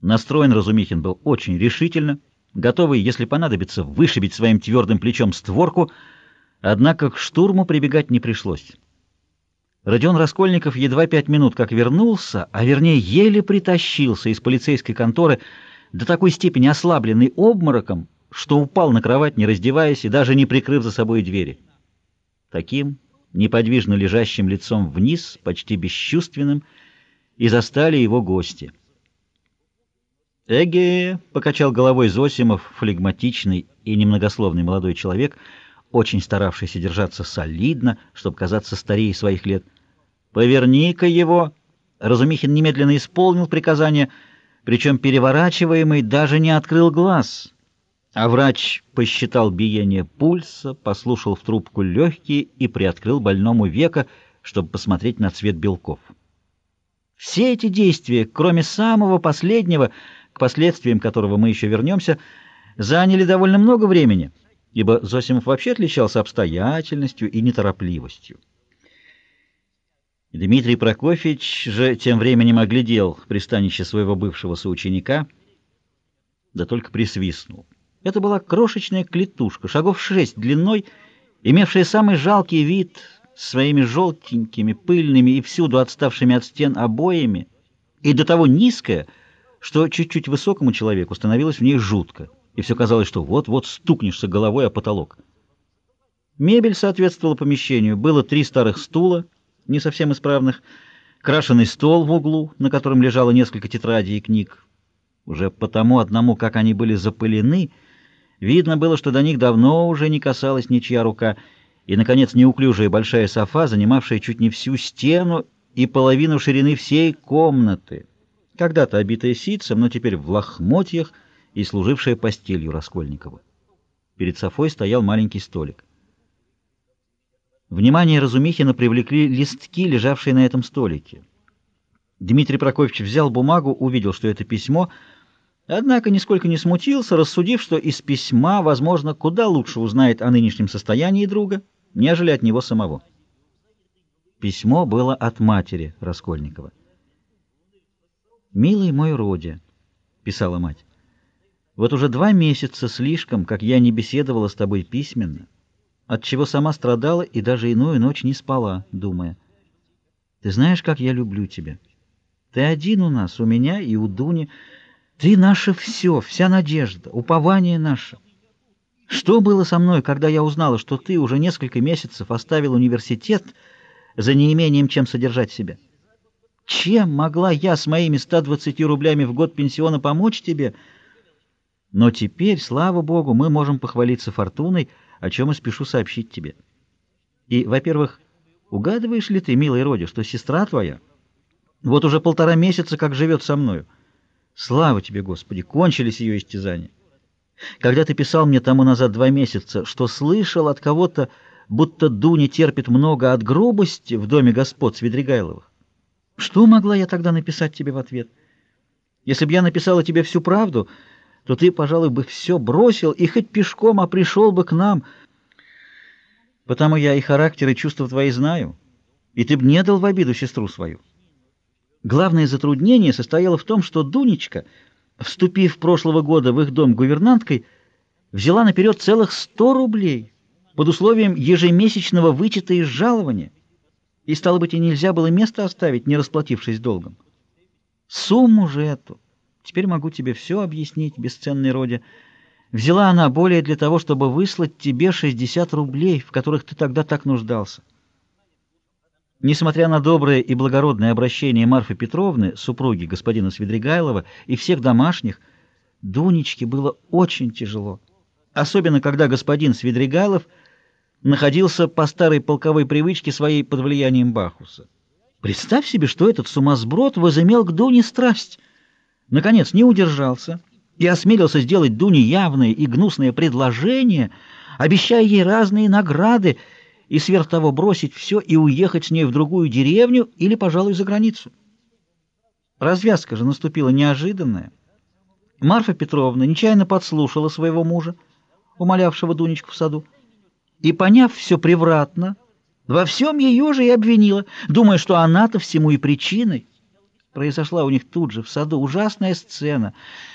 Настроен Разумихин был очень решительно, готовый, если понадобится, вышибить своим твердым плечом створку, однако к штурму прибегать не пришлось. Родион Раскольников едва пять минут как вернулся, а вернее еле притащился из полицейской конторы, до такой степени ослабленный обмороком, что упал на кровать, не раздеваясь и даже не прикрыв за собой двери. Таким неподвижно лежащим лицом вниз, почти бесчувственным, и застали его гости. «Эге!» — покачал головой Зосимов, флегматичный и немногословный молодой человек, очень старавшийся держаться солидно, чтобы казаться старее своих лет. «Поверни-ка его!» Разумихин немедленно исполнил приказание, причем переворачиваемый даже не открыл глаз — а врач посчитал биение пульса, послушал в трубку легкие и приоткрыл больному века, чтобы посмотреть на цвет белков. Все эти действия, кроме самого последнего, последствиям которого мы еще вернемся, заняли довольно много времени, ибо Зосимов вообще отличался обстоятельностью и неторопливостью. Дмитрий Прокофьевич же тем временем оглядел пристанище своего бывшего соученика, да только присвистнул. Это была крошечная клетушка, шагов шесть длиной, имевшая самый жалкий вид, своими желтенькими, пыльными и всюду отставшими от стен обоями, и до того низкая, что чуть-чуть высокому человеку становилось в ней жутко, и все казалось, что вот-вот стукнешься головой о потолок. Мебель соответствовала помещению. Было три старых стула, не совсем исправных, крашеный стол в углу, на котором лежало несколько тетрадей и книг. Уже потому одному, как они были запылены, Видно было, что до них давно уже не касалась ничья рука, и, наконец, неуклюжая большая софа, занимавшая чуть не всю стену и половину ширины всей комнаты, когда-то обитая ситцем, но теперь в лохмотьях и служившая постелью Раскольникова. Перед софой стоял маленький столик. Внимание Разумихина привлекли листки, лежавшие на этом столике. Дмитрий Прокофьевич взял бумагу, увидел, что это письмо — Однако нисколько не смутился, рассудив, что из письма, возможно, куда лучше узнает о нынешнем состоянии друга, нежели от него самого. Письмо было от матери Раскольникова. «Милый мой Родя», — писала мать, — «вот уже два месяца слишком, как я не беседовала с тобой письменно, от чего сама страдала и даже иную ночь не спала, думая. Ты знаешь, как я люблю тебя. Ты один у нас, у меня и у Дуни, — ты наше все, вся надежда, упование наше. Что было со мной, когда я узнала, что ты уже несколько месяцев оставил университет за неимением чем содержать себя? Чем могла я с моими 120 рублями в год пенсиона помочь тебе? Но теперь, слава богу, мы можем похвалиться фортуной, о чем и спешу сообщить тебе. И, во-первых, угадываешь ли ты, милый Роди, что сестра твоя вот уже полтора месяца как живет со мною? Слава тебе, Господи, кончились ее истязания. Когда ты писал мне тому назад два месяца, что слышал от кого-то, будто Дуня терпит много от грубости в доме господ Свидригайловых, что могла я тогда написать тебе в ответ? Если бы я написала тебе всю правду, то ты, пожалуй, бы все бросил и хоть пешком, а пришел бы к нам. Потому я и характер, и чувства твои знаю, и ты бы не дал в обиду сестру свою. Главное затруднение состояло в том, что Дунечка, вступив прошлого года в их дом гувернанткой, взяла наперед целых сто рублей под условием ежемесячного вычета из жалования, и, стало быть, и нельзя было место оставить, не расплатившись долгом. Сумму же эту, теперь могу тебе все объяснить, бесценный роде, взяла она более для того, чтобы выслать тебе 60 рублей, в которых ты тогда так нуждался. Несмотря на доброе и благородное обращение Марфы Петровны, супруги господина Свидригайлова, и всех домашних, Дунечке было очень тяжело. Особенно, когда господин Свидригайлов находился по старой полковой привычке своей под влиянием Бахуса. Представь себе, что этот сумасброд возымел к Дуне страсть. Наконец, не удержался и осмелился сделать Дуне явное и гнусное предложение, обещая ей разные награды, и сверх того бросить все и уехать с ней в другую деревню или, пожалуй, за границу. Развязка же наступила неожиданная. Марфа Петровна нечаянно подслушала своего мужа, умолявшего Дунечку в саду, и, поняв все превратно, во всем ее же и обвинила, думая, что она-то всему и причиной. Произошла у них тут же, в саду, ужасная сцена.